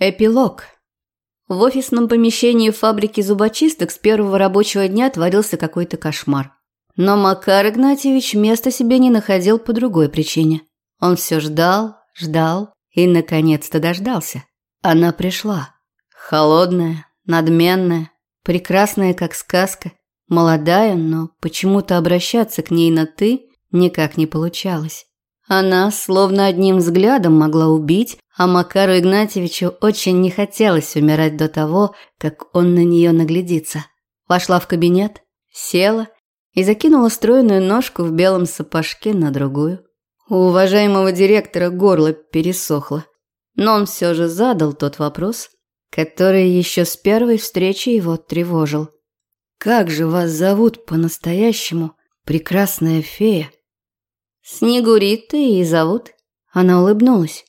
Эпилог. В офисном помещении фабрики зубочисток с первого рабочего дня творился какой-то кошмар. Но Макар Игнатьевич места себе не находил по другой причине. Он все ждал, ждал и, наконец-то, дождался. Она пришла. Холодная, надменная, прекрасная, как сказка, молодая, но почему-то обращаться к ней на «ты» никак не получалось. Она словно одним взглядом могла убить, а Макару Игнатьевичу очень не хотелось умирать до того, как он на нее наглядится. Вошла в кабинет, села и закинула стройную ножку в белом сапожке на другую. У уважаемого директора горло пересохло, но он все же задал тот вопрос, который еще с первой встречи его тревожил. «Как же вас зовут по-настоящему, прекрасная фея?» «Снегурита и зовут». Она улыбнулась.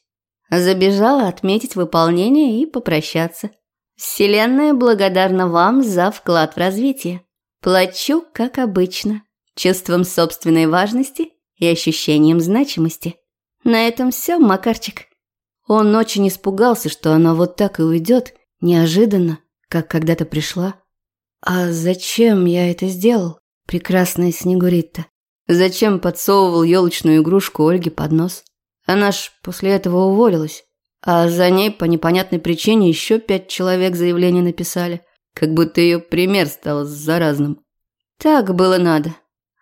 Забежала отметить выполнение и попрощаться. Вселенная благодарна вам за вклад в развитие. Плачу, как обычно, чувством собственной важности и ощущением значимости. На этом все, Макарчик. Он очень испугался, что она вот так и уйдет, неожиданно, как когда-то пришла. А зачем я это сделал, прекрасная Снегуритта? Зачем подсовывал елочную игрушку Ольге под нос? Она ж после этого уволилась. А за ней по непонятной причине еще пять человек заявление написали. Как будто ее пример стал заразным. Так было надо.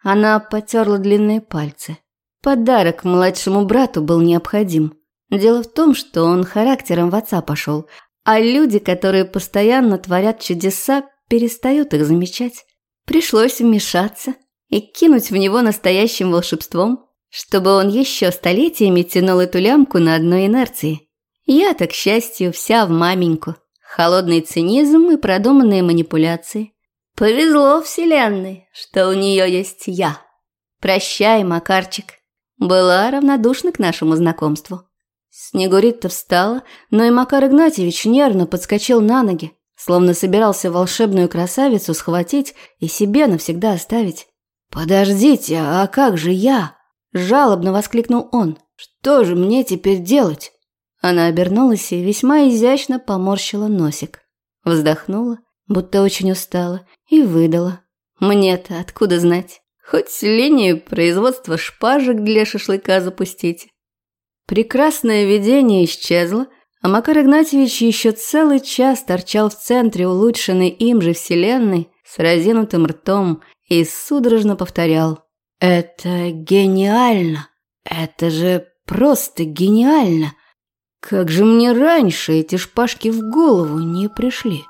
Она потерла длинные пальцы. Подарок младшему брату был необходим. Дело в том, что он характером в отца пошел, а люди, которые постоянно творят чудеса, перестают их замечать. Пришлось вмешаться и кинуть в него настоящим волшебством чтобы он еще столетиями тянул эту лямку на одной инерции. Я-то, к счастью, вся в маменьку. Холодный цинизм и продуманные манипуляции. Повезло Вселенной, что у нее есть я. Прощай, Макарчик. Была равнодушна к нашему знакомству. Снегурит-то встала, но и Макар Игнатьевич нервно подскочил на ноги, словно собирался волшебную красавицу схватить и себе навсегда оставить. «Подождите, а как же я?» Жалобно воскликнул он. «Что же мне теперь делать?» Она обернулась и весьма изящно поморщила носик. Вздохнула, будто очень устала, и выдала. «Мне-то откуда знать? Хоть линию производства шпажек для шашлыка запустить». Прекрасное видение исчезло, а Макар Игнатьевич еще целый час торчал в центре улучшенной им же вселенной с разинутым ртом и судорожно повторял это гениально. Это же просто гениально. Как же мне раньше эти шпажки в голову не пришли?